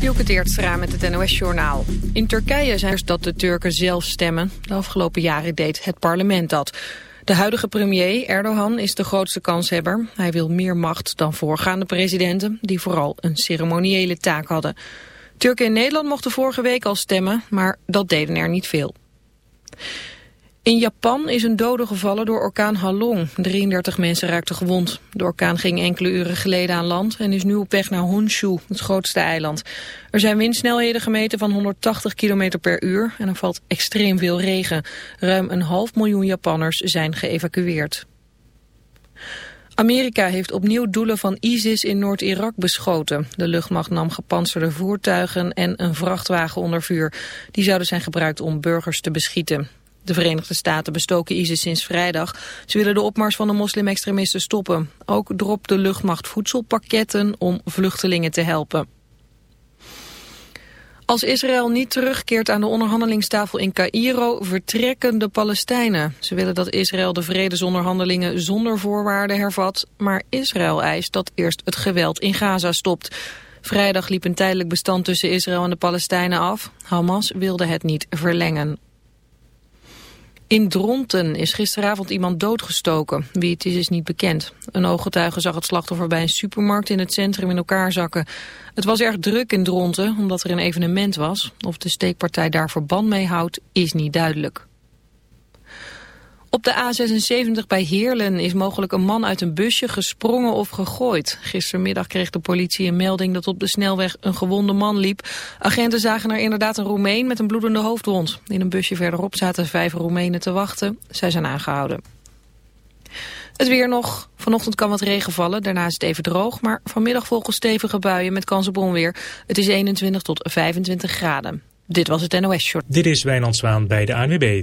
Dielke met het NOS-journaal. In Turkije zijn er dat de Turken zelf stemmen. De afgelopen jaren deed het parlement dat. De huidige premier, Erdogan, is de grootste kanshebber. Hij wil meer macht dan voorgaande presidenten... die vooral een ceremoniële taak hadden. Turken in Nederland mochten vorige week al stemmen... maar dat deden er niet veel. In Japan is een dode gevallen door orkaan Halong. 33 mensen raakten gewond. De orkaan ging enkele uren geleden aan land en is nu op weg naar Honshu, het grootste eiland. Er zijn windsnelheden gemeten van 180 km per uur en er valt extreem veel regen. Ruim een half miljoen Japanners zijn geëvacueerd. Amerika heeft opnieuw doelen van ISIS in Noord-Irak beschoten. De luchtmacht nam gepantserde voertuigen en een vrachtwagen onder vuur. Die zouden zijn gebruikt om burgers te beschieten. De Verenigde Staten bestoken ISIS sinds vrijdag. Ze willen de opmars van de moslimextremisten stoppen. Ook dropt de luchtmacht voedselpakketten om vluchtelingen te helpen. Als Israël niet terugkeert aan de onderhandelingstafel in Cairo, vertrekken de Palestijnen. Ze willen dat Israël de vredesonderhandelingen zonder voorwaarden hervat, maar Israël eist dat eerst het geweld in Gaza stopt. Vrijdag liep een tijdelijk bestand tussen Israël en de Palestijnen af. Hamas wilde het niet verlengen. In Dronten is gisteravond iemand doodgestoken. Wie het is, is niet bekend. Een ooggetuige zag het slachtoffer bij een supermarkt in het centrum in elkaar zakken. Het was erg druk in Dronten, omdat er een evenement was. Of de steekpartij daar verband mee houdt, is niet duidelijk. Op de A76 bij Heerlen is mogelijk een man uit een busje gesprongen of gegooid. Gistermiddag kreeg de politie een melding dat op de snelweg een gewonde man liep. Agenten zagen er inderdaad een Roemeen met een bloedende hoofdwond. In een busje verderop zaten vijf Roemenen te wachten. Zij zijn aangehouden. Het weer nog. Vanochtend kan wat regen vallen, daarna is het even droog. Maar vanmiddag volgen stevige buien met kans op onweer. Het is 21 tot 25 graden. Dit was het NOS Short. Dit is Wijnand Zwaan bij de ANWB.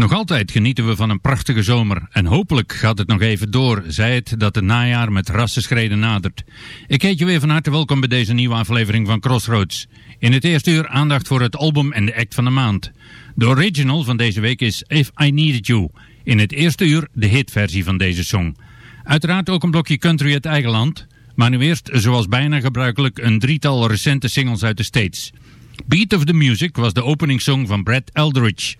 Nog altijd genieten we van een prachtige zomer en hopelijk gaat het nog even door, zei het dat het najaar met rassenschreden nadert. Ik heet je weer van harte welkom bij deze nieuwe aflevering van Crossroads. In het eerste uur aandacht voor het album en de act van de maand. De original van deze week is If I Needed You. In het eerste uur de hitversie van deze song. Uiteraard ook een blokje country uit eigen land, maar nu eerst, zoals bijna gebruikelijk, een drietal recente singles uit de States. Beat of the Music was de openingssong van Brad Eldridge...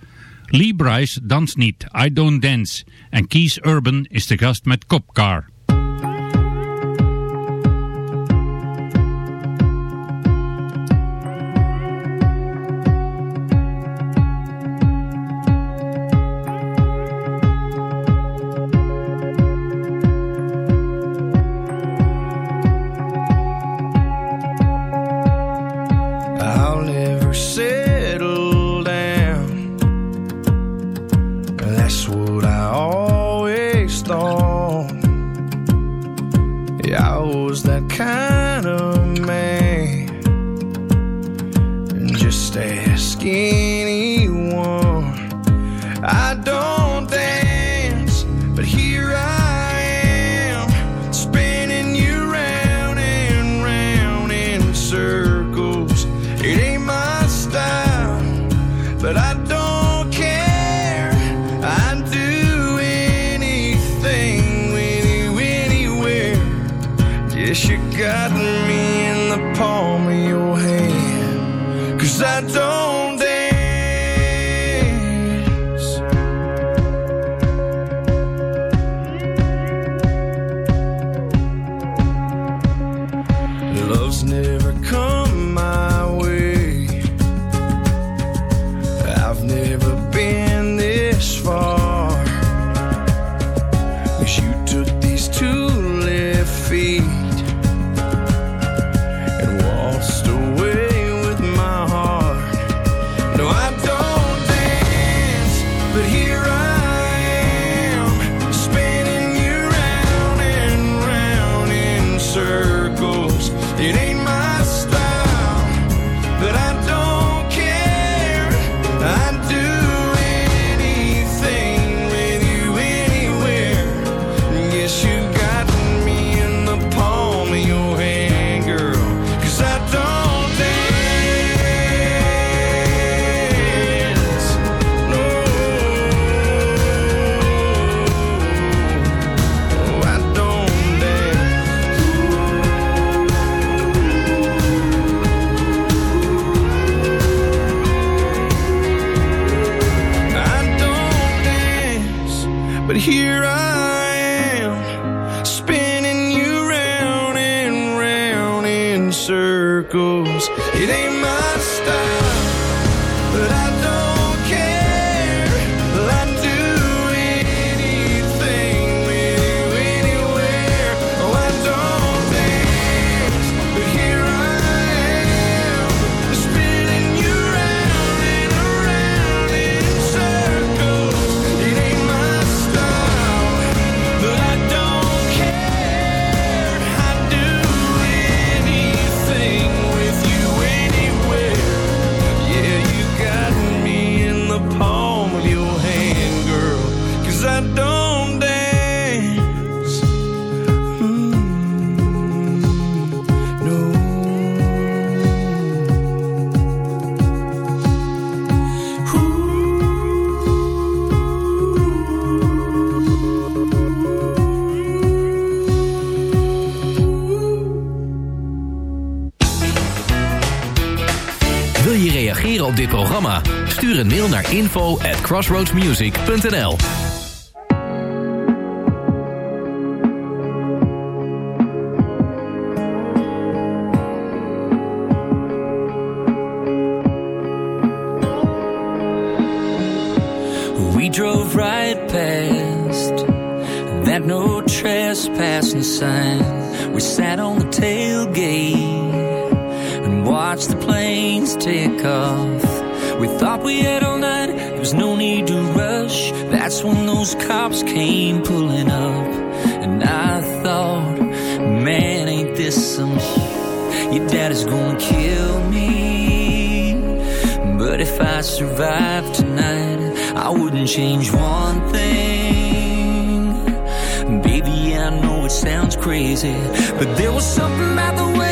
Lee Bryce danst niet, I Don't Dance. En Kees Urban is de gast met Copcar. never een mail naar info at crossroadsmusic.nl We drove right past that no trespassing sign. We sat on the tailgate and watched the planes take off we had all night. There was no need to rush. That's when those cops came pulling up. And I thought, man, ain't this some. Your dad is gonna kill me. But if I survive tonight, I wouldn't change one thing. Baby, I know it sounds crazy, but there was something about the way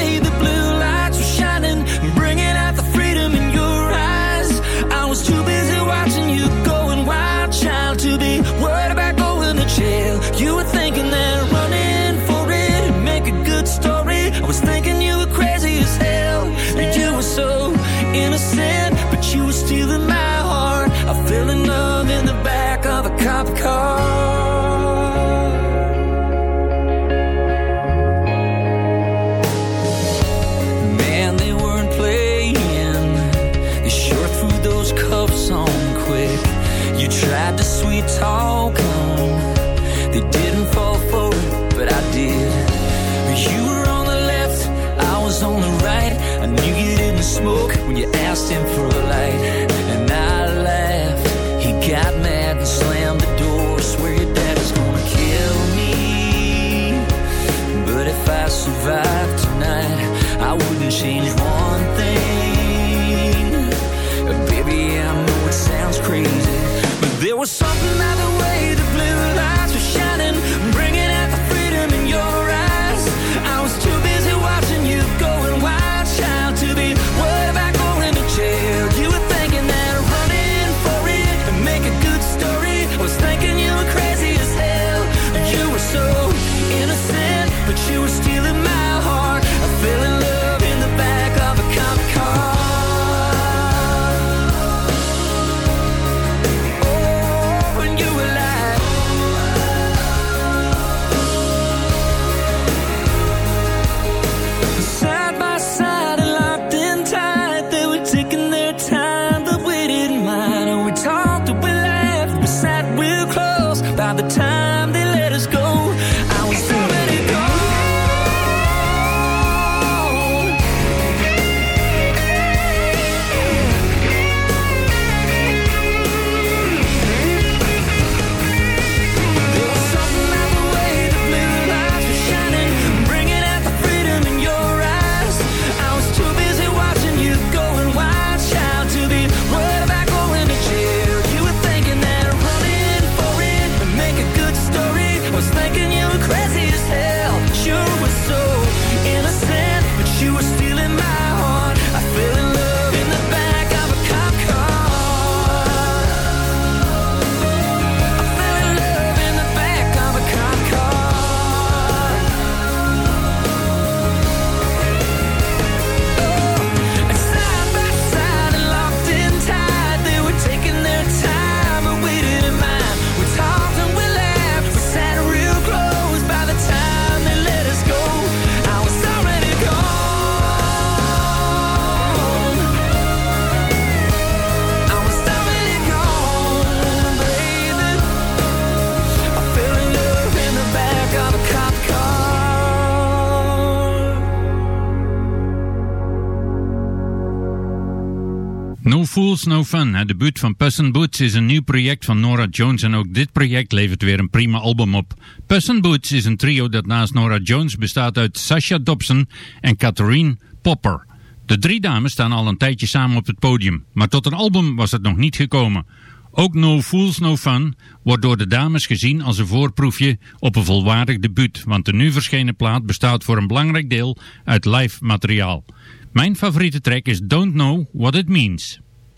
No Fun. Het debuut van Puss Boots is een nieuw project van Nora Jones en ook dit project levert weer een prima album op. Puss Boots is een trio dat naast Nora Jones bestaat uit Sasha Dobson en Catherine Popper. De drie dames staan al een tijdje samen op het podium, maar tot een album was het nog niet gekomen. Ook No Fools No Fun wordt door de dames gezien als een voorproefje op een volwaardig debuut, want de nu verschenen plaat bestaat voor een belangrijk deel uit live materiaal. Mijn favoriete track is Don't Know What It Means.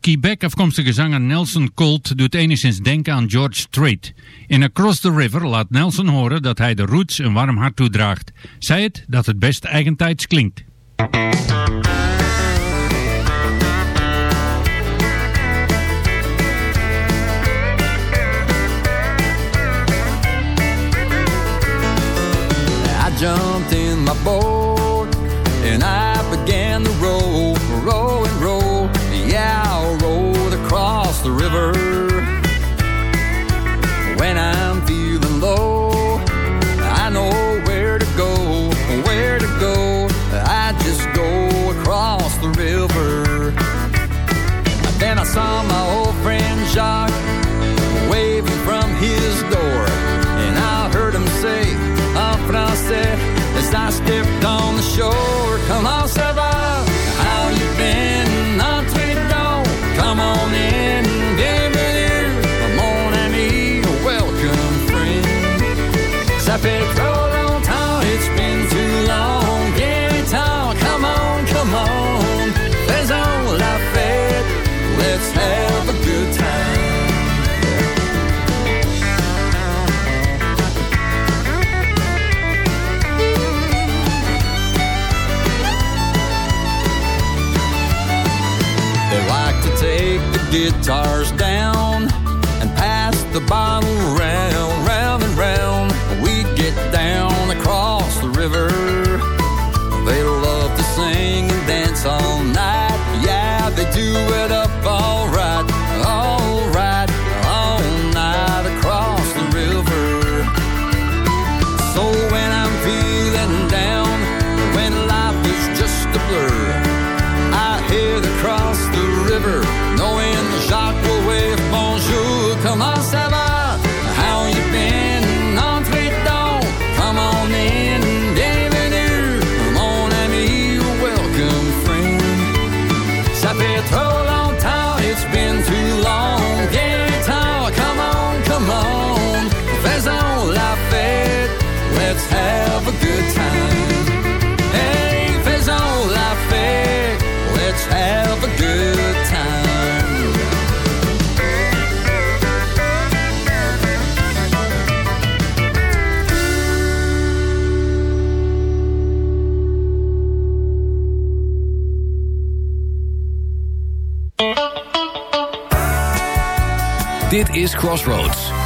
Quebec afkomstige zanger Nelson Colt doet enigszins denken aan George Strait. In Across the River laat Nelson horen dat hij de roots een warm hart toedraagt. Zij het dat het best eigentijds klinkt.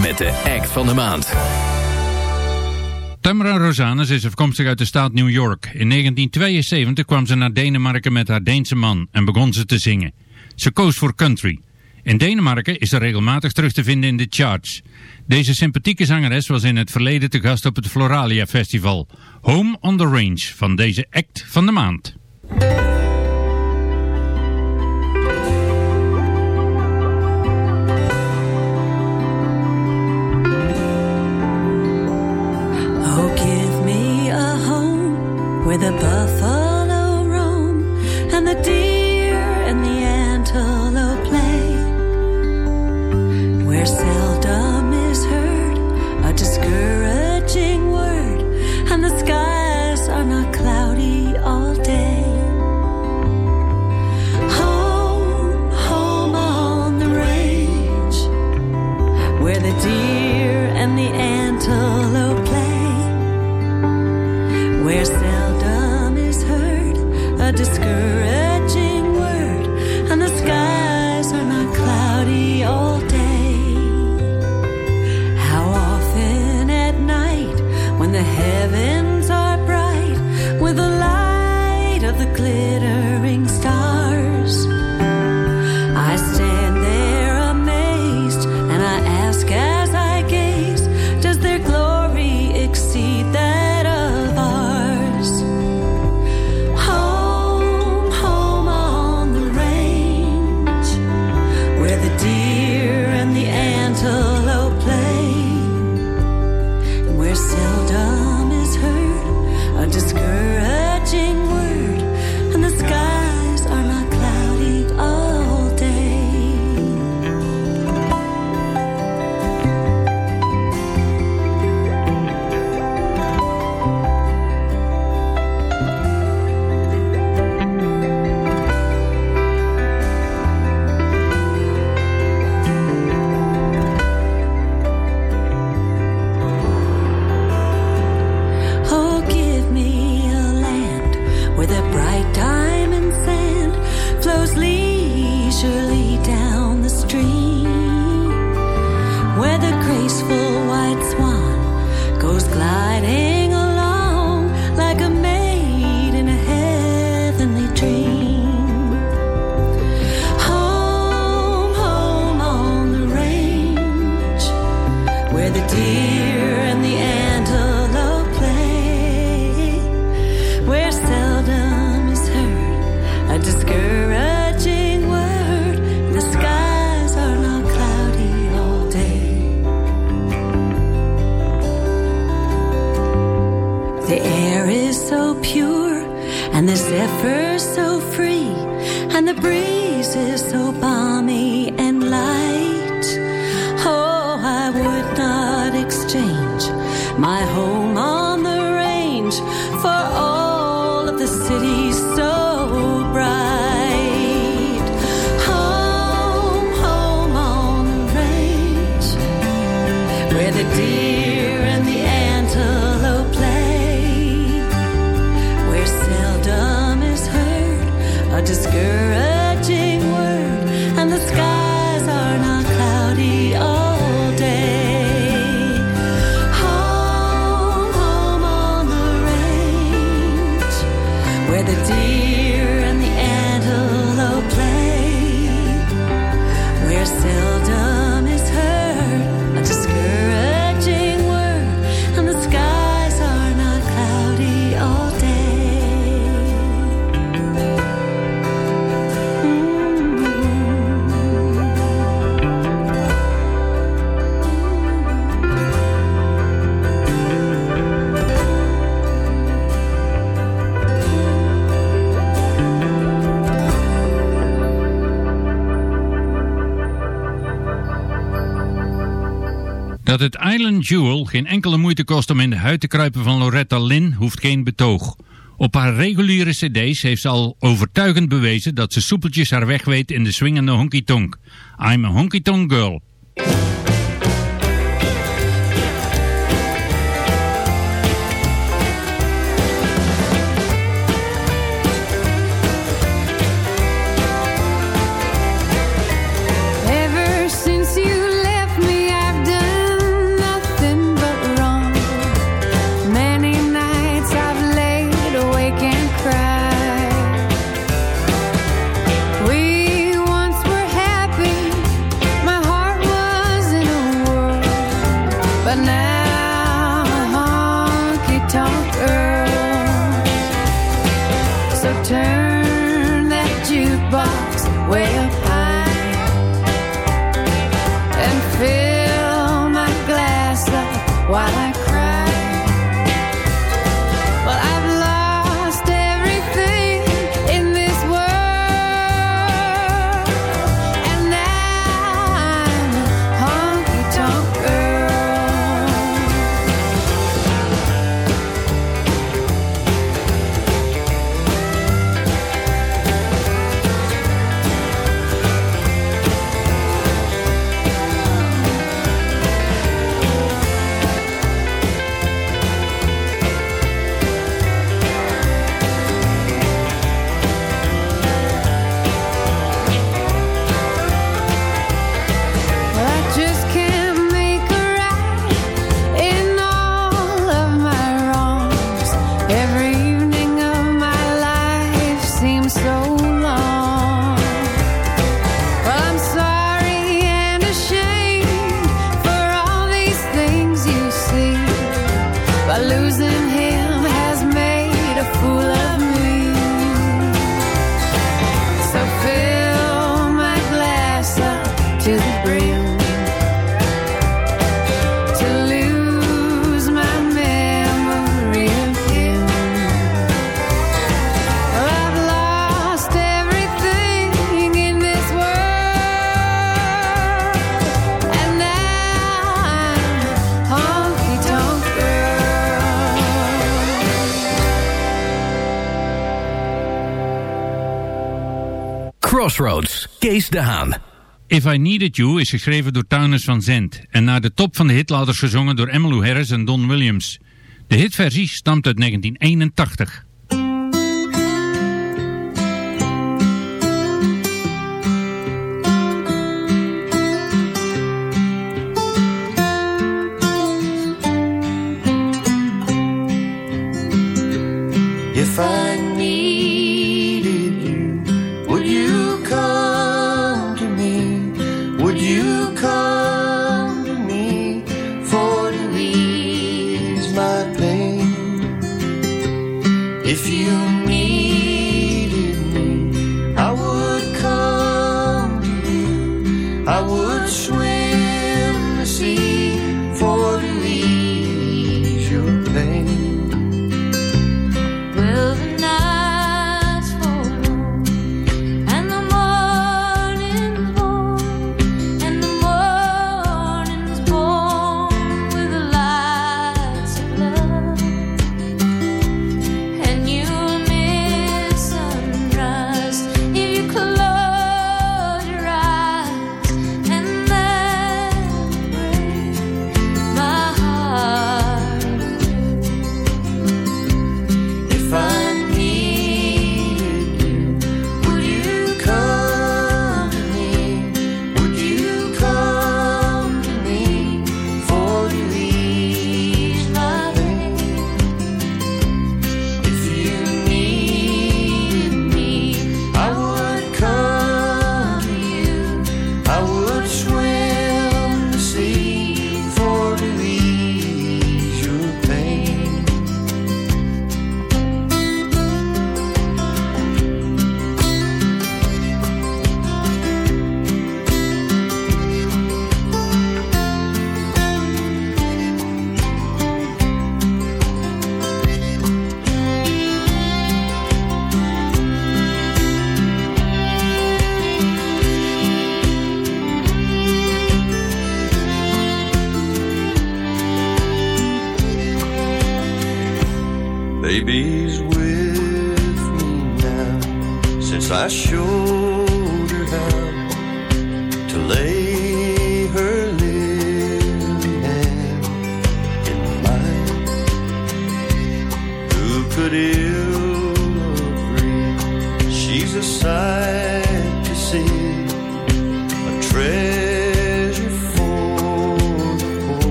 Met de act van de maand. Tamara Rosanes is afkomstig uit de staat New York. In 1972 kwam ze naar Denemarken met haar Deense man en begon ze te zingen. Ze koos voor country. In Denemarken is ze regelmatig terug te vinden in de charts. Deze sympathieke zangeres was in het verleden te gast op het Floralia Festival. Home on the Range van deze act van de maand. with a buffer. Dat het Island Jewel geen enkele moeite kost om in de huid te kruipen van Loretta Lynn hoeft geen betoog. Op haar reguliere cd's heeft ze al overtuigend bewezen dat ze soepeltjes haar weg weet in de swingende honky-tonk. I'm a honky-tonk girl. Crossroads, Kees de Haan. If I Needed You is geschreven door Tuiners van Zendt en naar de top van de hitladers gezongen door Emmylou Harris en Don Williams. De hitversie stamt uit 1981.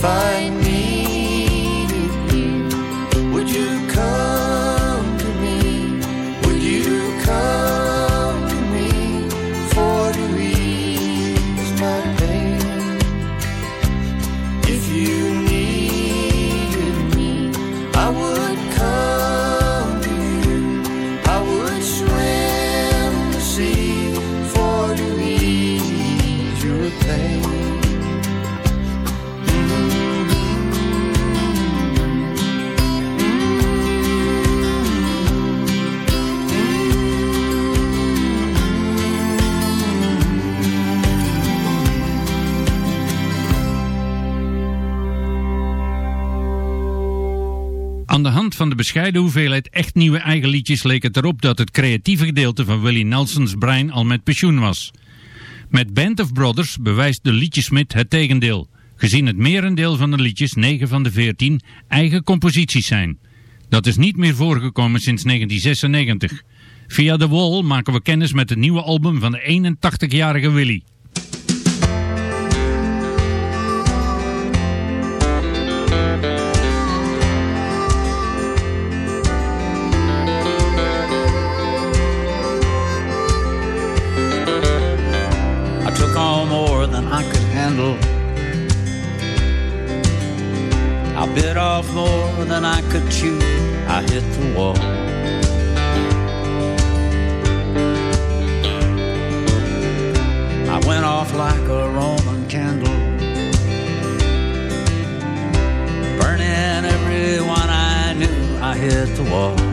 find me. Van de bescheiden hoeveelheid echt nieuwe eigen liedjes leek het erop dat het creatieve gedeelte van Willie Nelsons brein al met pensioen was. Met Band of Brothers bewijst de liedjesmid het tegendeel, gezien het merendeel van de liedjes, 9 van de 14, eigen composities zijn. Dat is niet meer voorgekomen sinds 1996. Via The Wall maken we kennis met het nieuwe album van de 81-jarige Willy. Bit off more than I could chew. I hit the wall. I went off like a Roman candle, burning everyone I knew. I hit the wall.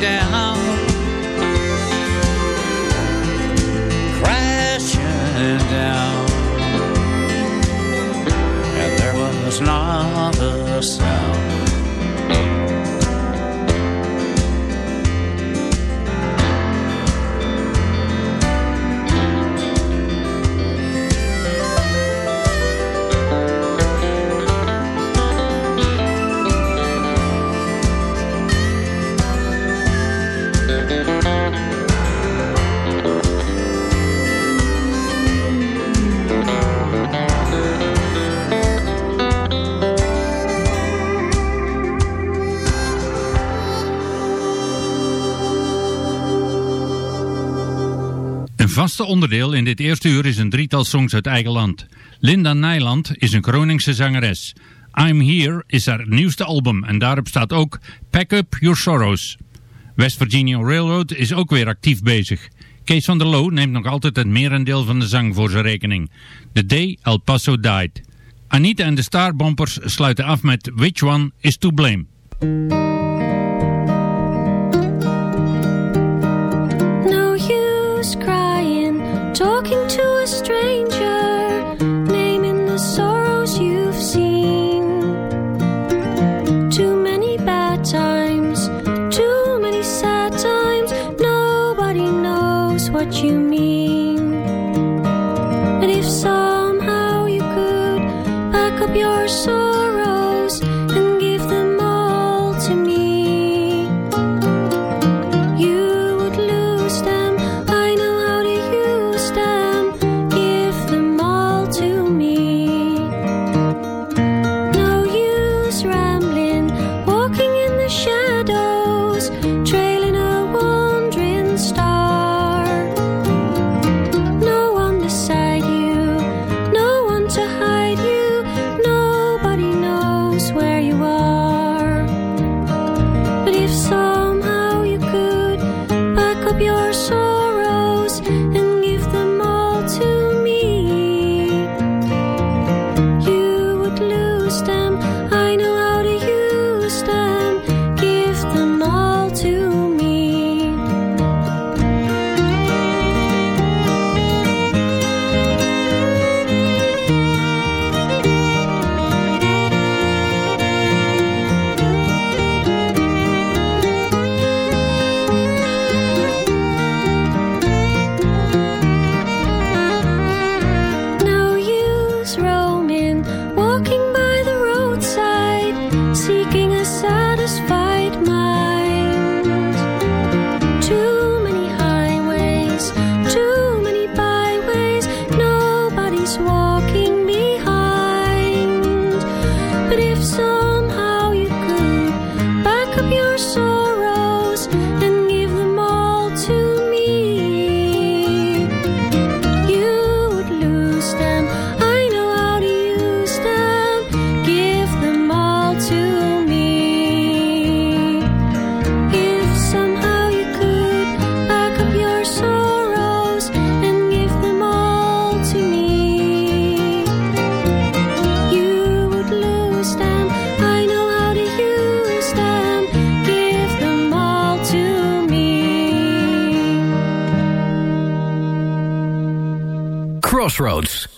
Down, vaste onderdeel in dit eerste uur is een drietal songs uit eigen land. Linda Nijland is een Groningse zangeres. I'm Here is haar nieuwste album en daarop staat ook Pack Up Your Sorrows. West Virginia Railroad is ook weer actief bezig. Kees van der Loo neemt nog altijd het merendeel van de zang voor zijn rekening. The Day El Paso Died. Anita en de Starbumpers sluiten af met Which One Is To Blame. Crossroads.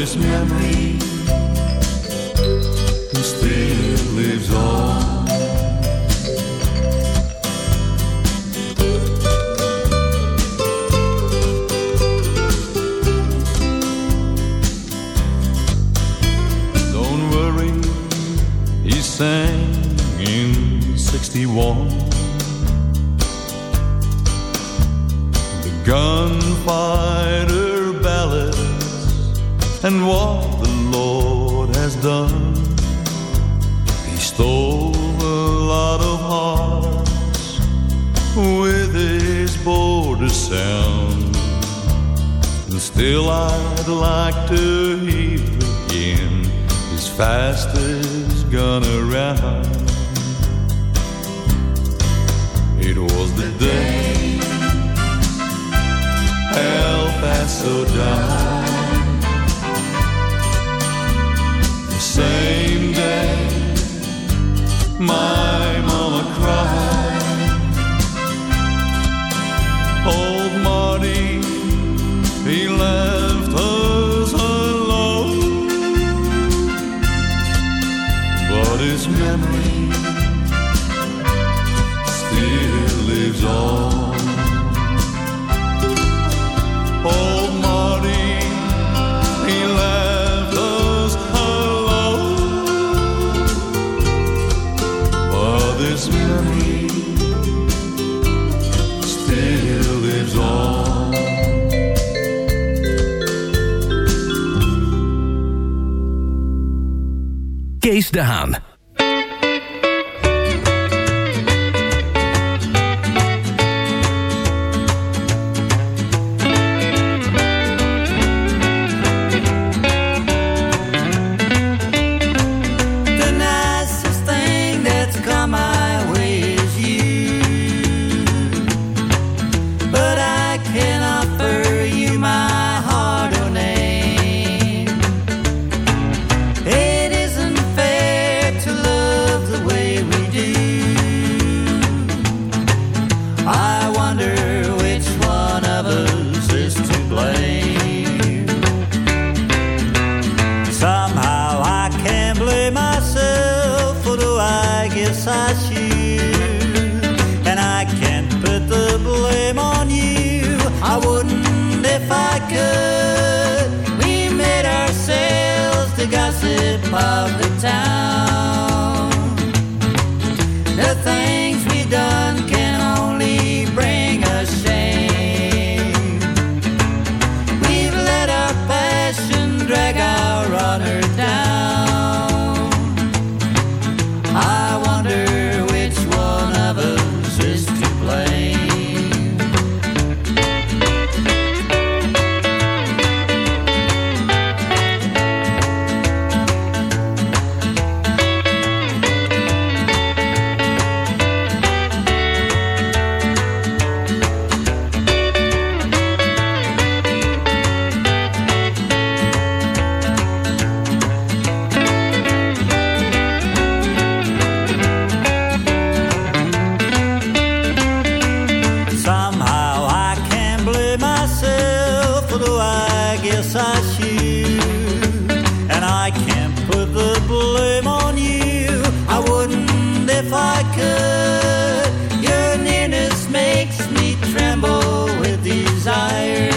This memories. myself, although I guess I should. And I can't put the blame on you. I wouldn't if I could. Your nearness makes me tremble with desire.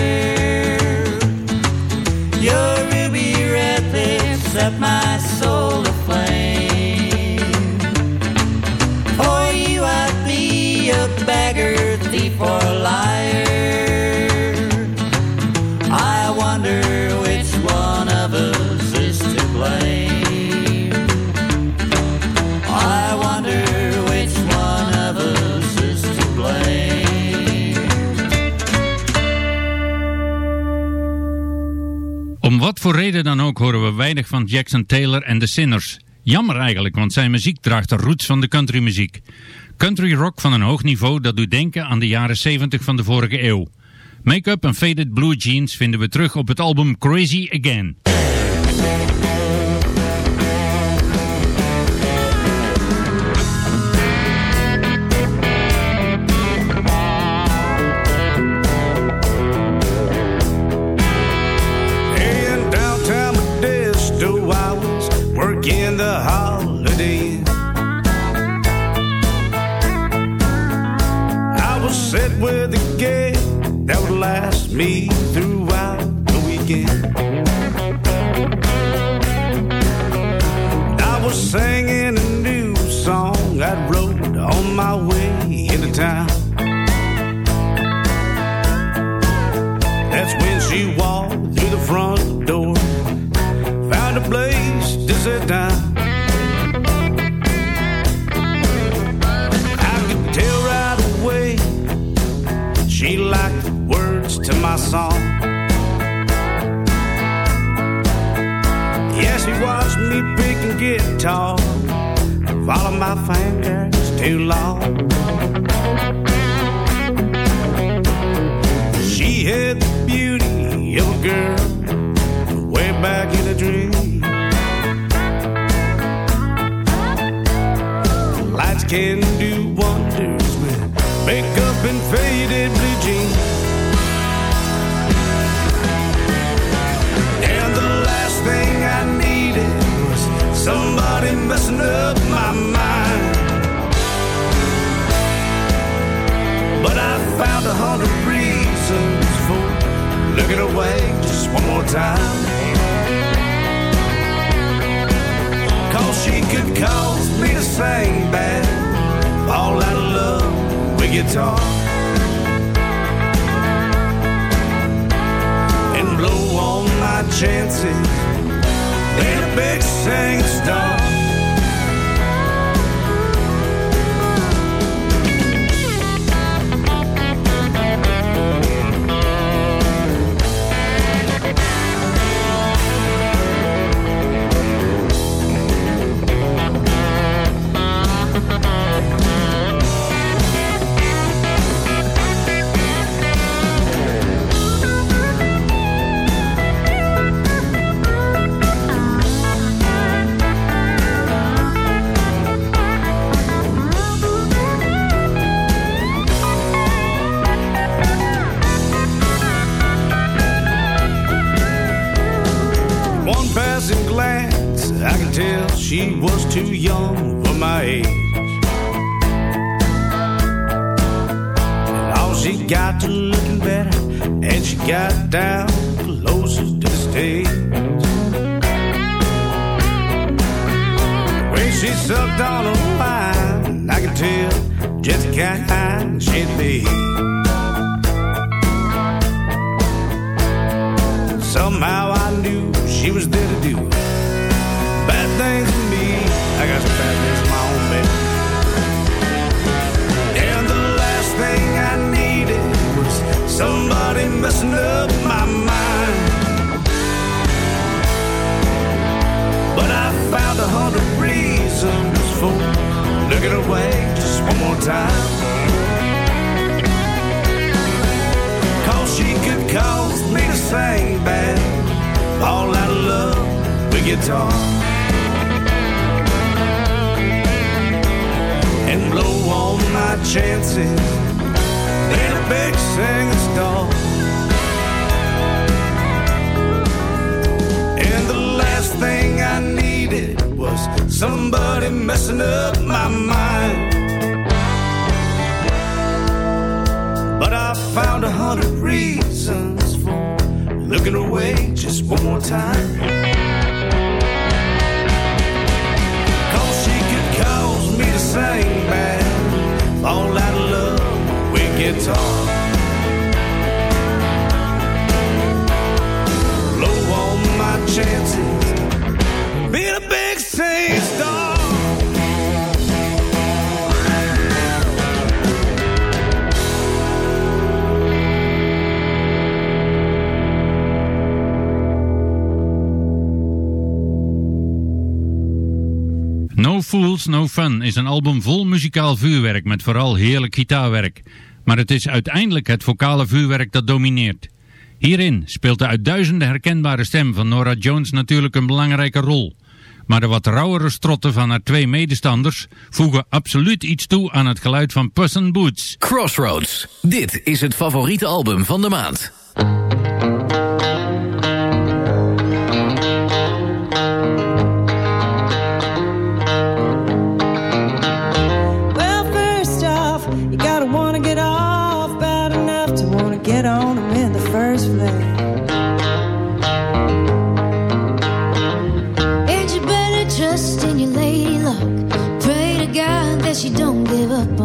Your ruby red lips set my voor reden dan ook horen we weinig van Jackson Taylor en de Sinners. Jammer eigenlijk, want zijn muziek draagt de roots van de countrymuziek. Country rock van een hoog niveau dat doet denken aan de jaren 70 van de vorige eeuw. Make-up en faded blue jeans vinden we terug op het album Crazy Again. To my song. Yeah, she watched me pick picking guitar, follow my fingers too long. She had the beauty of a girl way back in a dream. Lights can do wonders with makeup and faded messing up my mind. But I found a hundred reasons for looking away just one more time. Cause she could cause me to sing bad, all out of love with guitar. And blow all my chances, ain't a big singing star. She was too young for my age. And all she got to looking better, and she got down closest to the stage. When she sucked on a wine, I could tell just kind she'd be. Somehow I knew she was there to do bad things. I got some bad news of my own, bed. And the last thing I needed was somebody messing up my mind. But I found a hundred reasons for looking away just one more time. Cause she could cause me to sing bad, all out of love with guitar. Blow on my chances in a big singing stall. And the last thing I needed was somebody messing up my mind. But I found a hundred reasons for looking away just one more time. same fall out of love with guitar. Blow all my chances, Fools, No Fun is een album vol muzikaal vuurwerk met vooral heerlijk gitaarwerk. Maar het is uiteindelijk het vocale vuurwerk dat domineert. Hierin speelt de uit duizenden herkenbare stem van Nora Jones natuurlijk een belangrijke rol. Maar de wat rauwere strotten van haar twee medestanders voegen absoluut iets toe aan het geluid van Puss Boots. Crossroads. Dit is het favoriete album van de maand. She don't give up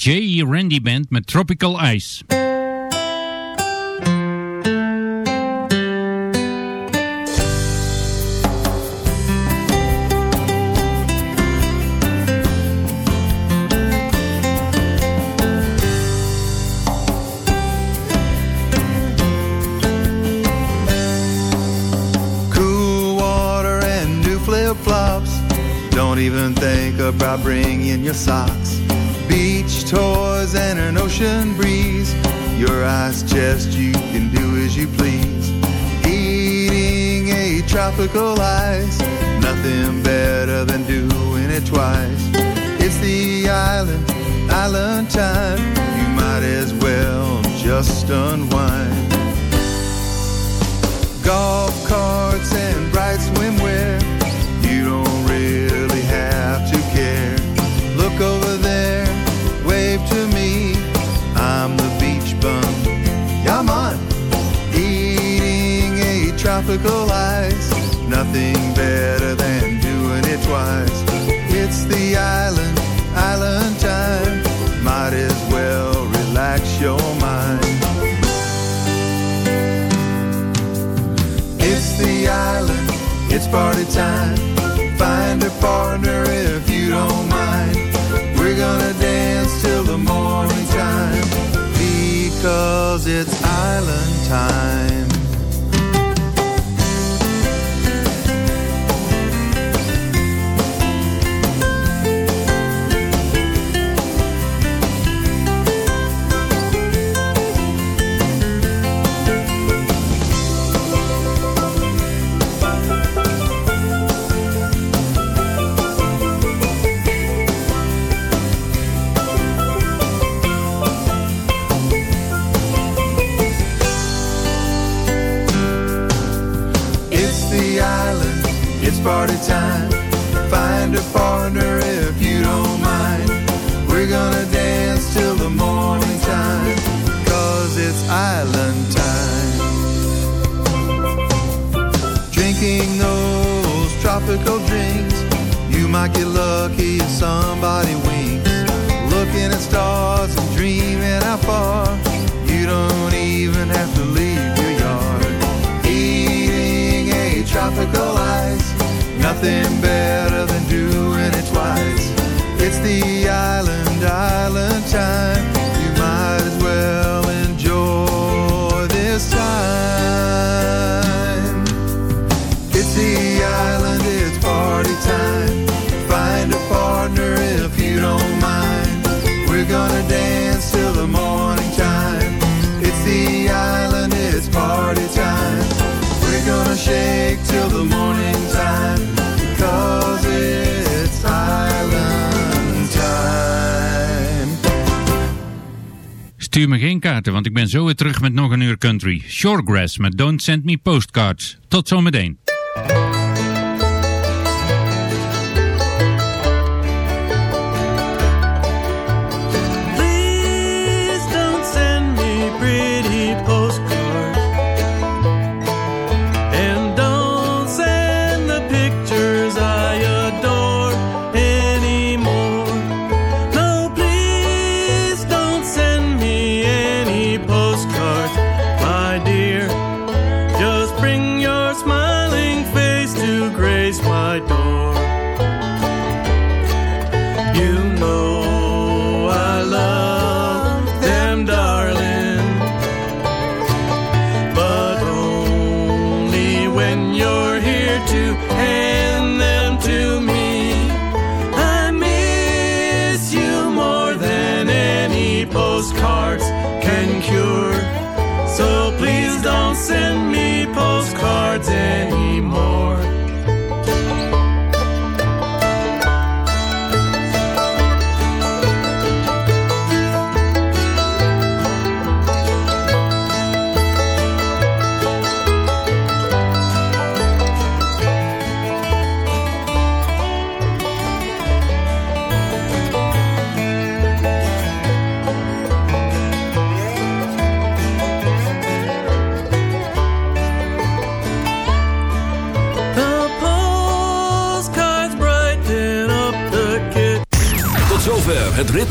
de J.E. Randy Band met Tropical Ice. Don't even think about bringing your socks. A tropical ice. Nothing better than doing it twice. It's the island, island time. You might as well just unwind. Golf carts and bright swimwear. You don't really have to care. Look over there, wave to me. I'm the beach bum. Yeah, I'm on. Eating a tropical ice. Nothing better than doing it twice. It's the island, island time. Might as well relax your mind. It's the island, it's party time. Find a partner if you don't mind. We're gonna dance till the morning time because it's island time. Somebody winks. Looking at stars and dreaming how far. You don't even have to leave your yard. Eating a tropical ice. Nothing better than doing it twice. It's the island, island time. Stuur me geen kaarten, want ik ben zo weer terug met nog een uur country. Shoregrass met Don't Send Me Postcards. Tot zometeen.